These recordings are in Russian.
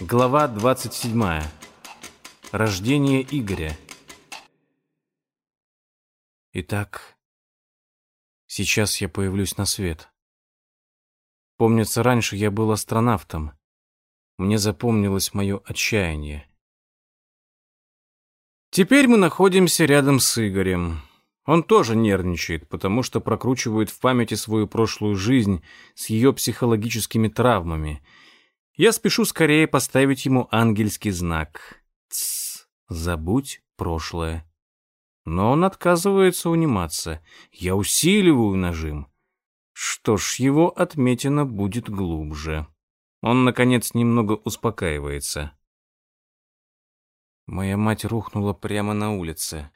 Глава 27. Рождение Игоря. Итак, сейчас я появлюсь на свет. Помнится, раньше я был астронавтом. Мне запомнилось мое отчаяние. Теперь мы находимся рядом с Игорем. Он тоже нервничает, потому что прокручивает в памяти свою прошлую жизнь с ее психологическими травмами — я спешу скорее поставить ему ангельский знак. Тсс, забудь прошлое. Но он отказывается униматься. Я усиливаю нажим. Что ж, его отметина будет глубже. Он, наконец, немного успокаивается. Моя мать рухнула прямо на улице.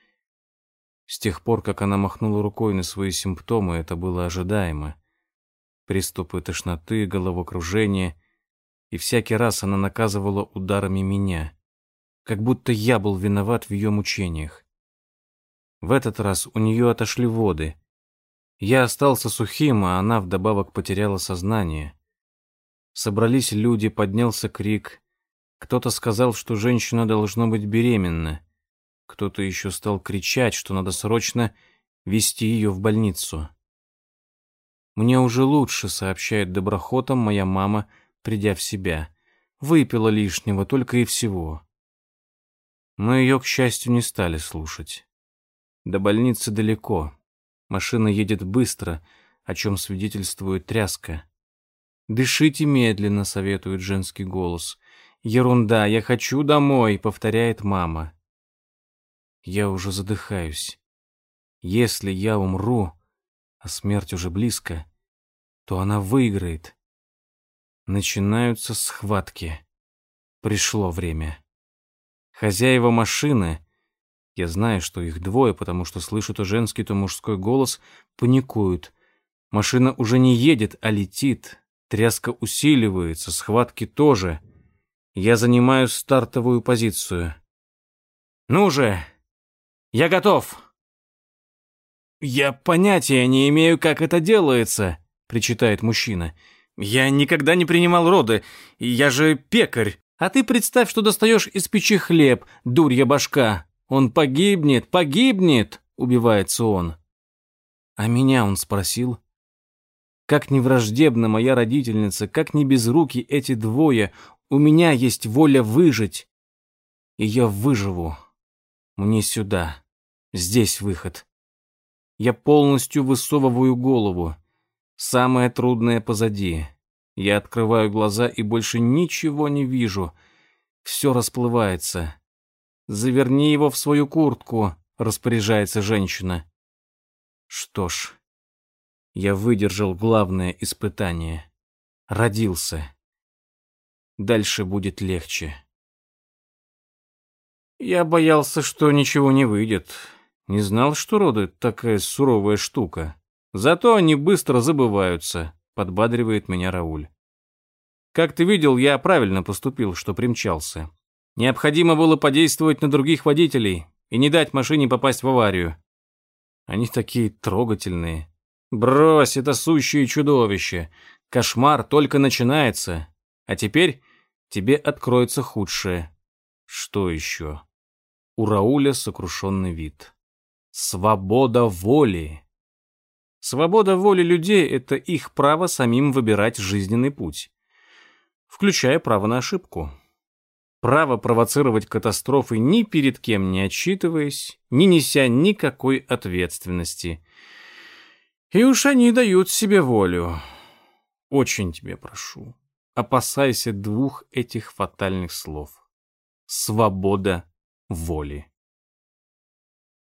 С тех пор, как она махнула рукой на свои симптомы, это было ожидаемо. Приступы тошноты, головокружения — и всякий раз она наказывала ударами меня, как будто я был виноват в ее мучениях. В этот раз у нее отошли воды. Я остался сухим, а она вдобавок потеряла сознание. Собрались люди, поднялся крик. Кто-то сказал, что женщина должна быть беременна. Кто-то еще стал кричать, что надо срочно вести ее в больницу. «Мне уже лучше», — сообщает доброхотом моя мама, — придя в себя. Выпила лишнего, только и всего. Но ее, к счастью, не стали слушать. До больницы далеко. Машина едет быстро, о чем свидетельствует тряска. «Дышите медленно», — советует женский голос. «Ерунда, я хочу домой», — повторяет мама. Я уже задыхаюсь. Если я умру, а смерть уже близко, то она выиграет. Начинаются схватки. Пришло время. Хозяева машины, я знаю, что их двое, потому что слышу то женский, то мужской голос, паникуют. Машина уже не едет, а летит. Тряска усиливается, схватки тоже. Я занимаю стартовую позицию. «Ну же! Я готов!» «Я понятия не имею, как это делается», — причитает мужчина. «Я я никогда не принимал роды, я же пекарь. А ты представь, что достаешь из печи хлеб, дурья башка. Он погибнет, погибнет, убивается он. А меня он спросил. Как не враждебна моя родительница, как не безруки эти двое, у меня есть воля выжить. И я выживу. Мне сюда. Здесь выход. Я полностью высовываю голову. Самое трудное позади. Я открываю глаза и больше ничего не вижу. Все расплывается. «Заверни его в свою куртку», — распоряжается женщина. Что ж, я выдержал главное испытание. Родился. Дальше будет легче. Я боялся, что ничего не выйдет. Не знал, что роды такая суровая штука. Зато они быстро забываются, подбадривает меня Рауль. Как ты видел, я правильно поступил, что примчался. Необходимо было подействовать на других водителей и не дать машине попасть в аварию. Они такие трогательные. Брось, это сущее чудовище. Кошмар только начинается. А теперь тебе откроется худшее. Что еще? У Рауля сокрушенный вид. Свобода воли. Свобода воли людей — это их право самим выбирать жизненный путь, включая право на ошибку. Право провоцировать катастрофы ни перед кем не отчитываясь, не неся никакой ответственности. И уж они дают себе волю. Очень тебе прошу, опасайся двух этих фатальных слов. Свобода воли.